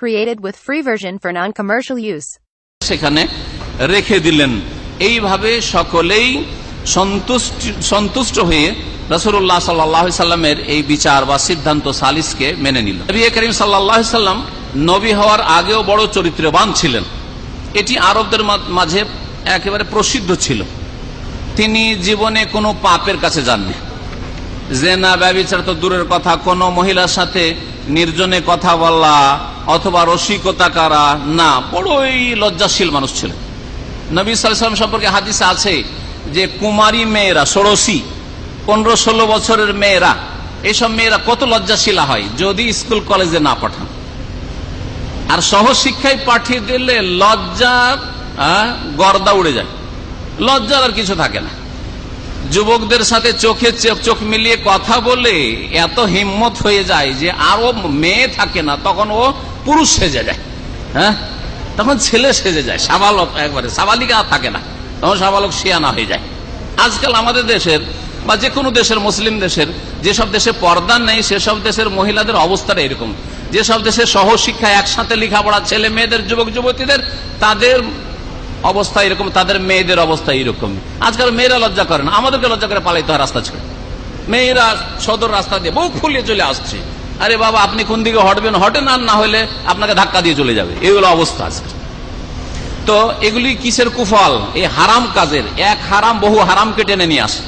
Created with free version for non-commercial use. সেখানে রেখে দিলেন। এইভাবে সকলেই সন্তুষ্ট হয়ে রসুল্লাহ সাল্লাহ সাল্লামের এই বিচার বা সিদ্ধান্ত সালিসকে মেনে নিল। নবী করিম সাল্লাহ সাল্লাম নবী হওয়ার আগেও বড় চরিত্রবান ছিলেন। এটি আরবদের মাঝে একেবারে প্রসিদ্ধ ছিল। তিনি জীবনে কোনো পাপের কাছে যাননি। জেনা, ব্যবচার তো দূরের কথা, কোন মহিলার সাথে নির্জনে কথা বলা অথবা রসিকতা করা, না, বড়ই লজ্জাশীল মানুষ ছিলেন। নবী সাল্লাম সম্পর্কে হাদিস আছে যে, কুমারী মেয়েরা, ষোড়শী পনেরো ষোলো বছরের মেয়েরা এইসব মেয়েরা কত লজ্জাশীলা হয়, যদি স্কুল কলেজে না পাঠান। আর সহশিক্ষায় পাঠিয়ে দিলে লজ্জা গর্দা উড়ে যায়। লজ্জার আর কিছু থাকে না। যুবকদের সাথে চোখে চোখ- মিলিয়ে কথা বলে এত হিম্মত হয়ে যায় যে আরও মেয়ে থাকে না, তখন ও পুরুষ সেজে যায় হ্যাঁ? তখন ছেলে সেজে যায়, সাবালক একবারে, সাবালিকা থাকে না, তখন সাবালক শিয়ানা হয়ে যায়। আজকাল আমাদের দেশের বা যে কোনো দেশের মুসলিম দেশের যেসব দেশে পর্দা নেই সেসব দেশের মহিলাদের অবস্থাটা এরকম। যেসব দেশে সহশিক্ষা একসাথে লেখাপড়া, ছেলে মেয়েদের, যুবক, যুবতীদের, তাদের অবস্থা এরকম, তাদের মেয়েদের অবস্থা এরকম। আজকাল মেয়েরা লজ্জা করে না, আমাদেরকে লজ্জা করে পালাইতে হয় রাস্তা ছেড়ে। মেয়েরা সদর রাস্তা দিয়ে বহু খুলিয়ে চলে আসছে। আরে বাবা, আপনি কোন দিকে হটবেন, হটেন আর না হলে আপনাকে ধাক্কা দিয়ে চলে যাবে। এগুলো অবস্থা আছে তো এগুলি কিসের কুফল? এই হারাম কাজের। এক হারাম বহু হারামকে টেনে নিয়ে আসে।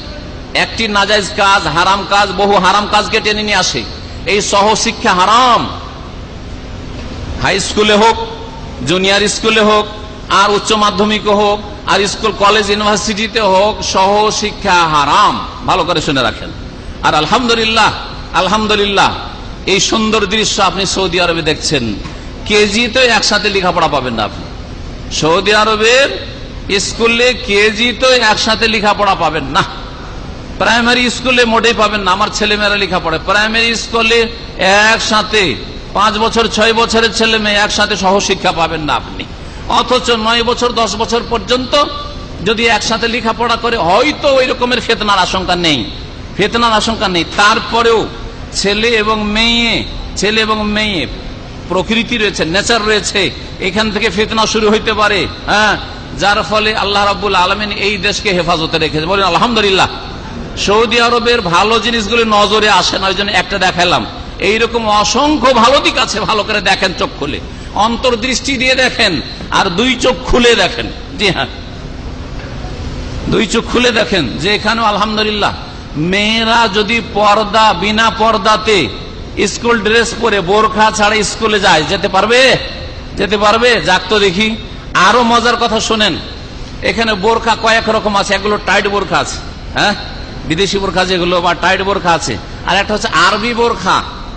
একটি নাজাইজ কাজ, হারাম কাজ, বহু হারাম কাজকে টেনে নিয়ে আসে। এই সহ শিক্ষা হারাম। হাই স্কুলে হোক, জুনিয়র স্কুলে হোক আর উচ্চ মাধ্যমিকে হোক, আর স্কুল, কলেজ, ইউনিভার্সিটিতে হোক, সহ শিক্ষা হারাম। ভালো করে শুনে রাখেন। আর আলহামদুলিল্লাহ আলহামদুলিল্লাহ, এই সুন্দর দৃশ্য আপনি সৌদি আরবে দেখছেন। কেজিতে একসাথে লেখাপড়া পাবেন না আপনি। সৌদি আরবের স্কুলে কেজিতে একসাথে লেখাপড়া পাবেন না। প্রাইমারি স্কুলে মোটেই পাবেন না। আমার ছেলেমেয়েরা লেখাপড়ে। প্রাইমারি স্কুলে একসাথে, পাঁচ বছর, ছয় বছরের ছেলে মেয়ে একসাথে সহশিক্ষা পাবেন না আপনি। অথচ নয় বছর, দশ বছর পর্যন্ত যদি একসাথে লেখাপড়া করে, হয়তো ওই রকমের ফেতনার আশঙ্কা নেই। ফেতনার আশঙ্কা নেই। তারপরেও ছেলে এবং মেয়ে, ছেলে এবং মেয়ে, প্রকৃতি রয়েছে, নেচার রয়েছে, এখান থেকে ফেতনা শুরু হইতে পারে হ্যাঁ? যার ফলে আল্লাহ রাবুল আলমিন এই দেশকে হেফাজতে রেখেছে। বলেন, আলহামদুলিল্লাহ। সৌদি আরবের ভালো জিনিসগুলি নজরে আসে না, ওই জন্য একটা দেখালাম। এইরকম অসংখ্য ভালো দিক আছে, ভালো করে দেখেন চোখ খুলে। অন্তর্দৃষ্টি দিয়ে দেখেন। আর দুই চোখ খুলে দেখেন। জি হ্যাঁ। দুই চোখ খুলে দেখেন যে এখানেও আলহামদুলিল্লাহ, মেয়েরা যদি পর্দা, বিনা পর্দাতে স্কুল ড্রেস পরে বোরখা ছাড়া স্কুলে যায়, যেতে পারবে? যেতে পারবে? যাক তো দেখি। আরও মজার কথা শোনেন, এখানে বোরখা কয়েক রকম আছে এগুলো টাইট বোরখা আছে হ্যাঁ? বিদেশি বোরখা যেগুলো বা টাইট বোরখা আছে, আর একটা হচ্ছে আরবি বোরখা,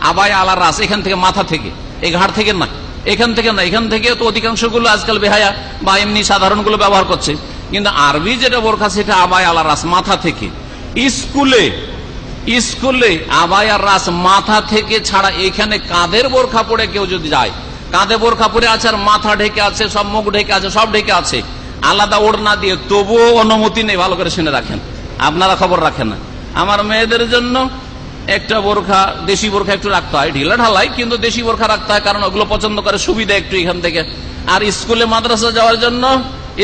আবাই আলার রাস, এখান থেকে মাথা থেকে, এই ঘাট থেকে না। এখান থেকে না, এখান থেকে তো অধিকাংশগুলো আজকাল বেহায়া বা এমনি সাধারণগুলো ব্যবহার করছে। কিন্তু আরবি যেটা বোরখা, সেটা আবাই আলার রাস মাথা থেকে। স্কুলে স্কুলে আবায়ার রাস মাথা থেকে ছাড়া এখানে কাঁধের বোরখা পরে কেউ যদি যায়? কাঁধে বোরখা পরে আছে আর মাথা ঢেকে আছে, সব মুখ ঢেকে আছে, সব ঢেকে আছে। আলাদা ওড়না দিয়ে তবুও অনুমতি নেই, ভালো করে শুনে রাখেন। আপনারা খবর রাখেন না। আমার মেয়েদের জন্য একটা বোরখা, দেশি বোরখা একটু রাখতে হয়, ঢিলা ঢালাই, কিন্তু দেশি বোরখা রাখতে হয়, কারণ ওগুলো পছন্দ করে সুবিধা একটু এখান থেকে। আর স্কুলে মাদ্রাসা যাওয়ার জন্য,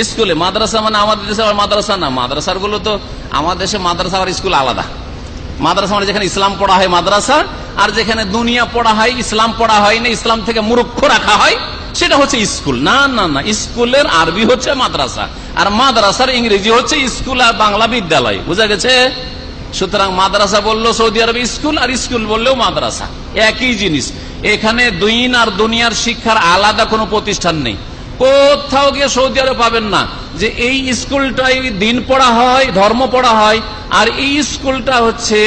স্কুলে মাদ্রাসা মানে আমাদের দেশে মাদ্রাসা না, মাদ্রাসারগুলো তো আমাদের দেশে মাদ্রাসা আর স্কুল আলাদা। মাদ্রাসা মানে যেখানে ইসলাম পড়া হয় মাদ্রাসা, আর যেখানে দুনিয়া পড়া হয়, ইসলাম পড়া হয় না, ইসলাম থেকে মূর্খ রাখা হয়, সেটা হচ্ছে স্কুল। না না না, স্কুলের আরবি হচ্ছে মাদ্রাসা, আর মাদ্রাসার ইংরেজি হচ্ছে স্কুল আর বাংলা বিদ্যালয়। বুঝা গেছে? সুতরাং মাদ্রাসা বলল সৌদি আরব স্কুল আর স্কুল বললেও মাদ্রাসা। একই জিনিস। এখানে দুইন আর দুনিয়ার শিক্ষার আলাদা কোনো প্রতিষ্ঠান নেই। কোথাও গিয়ে সৌদি আরব পাবেন না যে এই স্কুলটাই দিন পড়া হয়, ধর্ম পড়া হয়, আর এই স্কুলটা হচ্ছে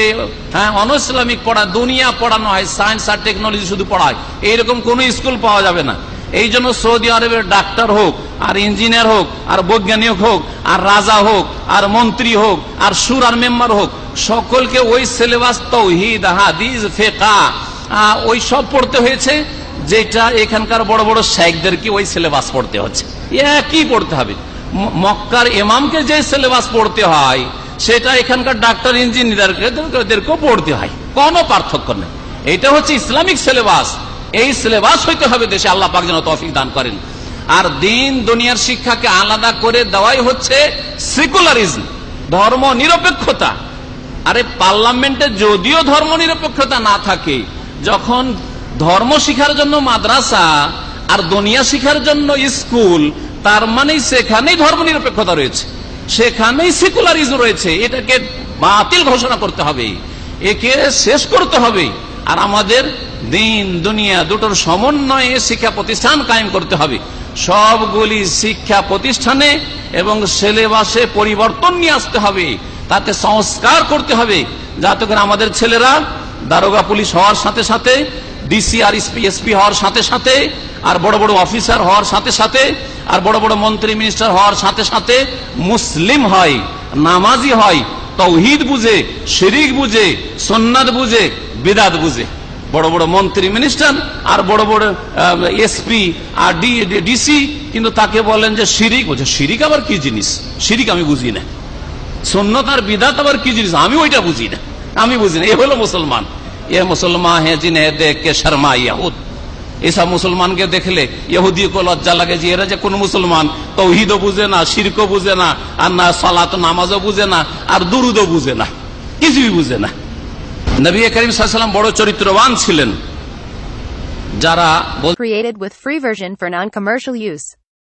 হ্যাঁ অন ইসলামিক পড়া, দুনিয়া পড়ানো হয়, সায়েন্স আর টেকনোলজি শুধু পড়ায় এইরকম কোন স্কুল পাওয়া যাবে না। এই জন্য সৌদি আরবের ডাক্তার হোক, আর ইঞ্জিনিয়ার হোক, আর বৈজ্ঞানিক হোক, আর রাজা হোক, আর মন্ত্রী হোক, আর সুর আর মেম্বার হোক, সকলকে ওই সিলেবাস তৌহিদ, হাদিস, ফেকা ওই সব পড়তে হয়েছে, যেটা এখানকার বড় বড় শেখদেরকে ওই সিলেবাস পড়তে হচ্ছে। একই পড়তে হবে। মক্কার এমামকে যে সিলেবাস পড়তে হয়, সেটা এখানকার ডাক্তার ইঞ্জিনিয়ারদেরকেও পড়তে হয়। কোনো পার্থক্য নেই। এটা হচ্ছে ইসলামিক সিলেবাস। এই সিলেবাস হইতে হবে দেশে, আল্লাহ পাক যেন তৌফিক দান করেন। আর দিন দুনিয়ার শিক্ষাকে আলাদা করে দেওয়াই হচ্ছে সেকুলারিজম ধর্ম নিরপেক্ষতা আরে পার্লামেন্টে যদিও ধর্ম নিরপেক্ষতা না থাকে, যখন ধর্ম শিখার জন্য মাদ্রাসা আর দুনিয়া শিখার জন্য স্কুল, তার মানে সেখানেই ধর্ম নিরপেক্ষতা রয়েছে। সেখানেই সেকুলারিজম রয়েছে, এটাকে বাতিল ঘোষণা করতে হবে। একে শেষ করতে হবে। আর আমাদের দিন, দুনিয়া দুটোর সমন্বয়ে শিক্ষা প্রতিষ্ঠান কায়েম করতে হবে। সবগুলি শিক্ষা প্রতিষ্ঠানে এবং সিলেবাসে পরিবর্তন নিয়ে আসতে হবে। তাতে সংস্কার করতে হবে। যাতে করে আমাদের ছেলেরা দারোগা পুলিশ হওয়ার সাথে সাথে, ডিসি আর এসপি হওয়ার সাথে সাথে, আর বড় বড় অফিসার হওয়ার সাথে সাথে, আর বড় বড় মন্ত্রী মিনিস্টার হওয়ার সাথে সাথে মুসলিম হয়, নামাজি হয় তৌহিদ বুঝে, শিরিক বুঝে সন্ন্যাদ বুঝে, বিদাত বুঝে। বড় বড় মন্ত্রী মিনিস্টার আর বড় বড় এসপি আর ডিসি কিন্তু তাকে বলেন যে শিরিক, বলছে, শিরিক আবার কি জিনিস? শিরিক আমি বুঝি না। সন্ন্যত আর বিদাত আবার কি জিনিস? আমি ওইটা বুঝি না। আমি বুঝি না। এ হলো মুসলমান। এ মুসলমান হে জিনে দেখ কে শর্মা ইয়াহুদ এসব মুসলমানকে দেখলে ইহুদি কো লজ্জা লাগে যে এরা যে কোন মুসলমান। তৌহিদও বুঝে না, শিরকও বুঝে না, আর না সালাত, নামাজও বুঝে না, আর দুরুদও বুঝে না, কিছুই বুঝে না। নবী করিম সাল্লাম বড় চরিত্রবান ছিলেন। যারা Created with free version for non-commercial use.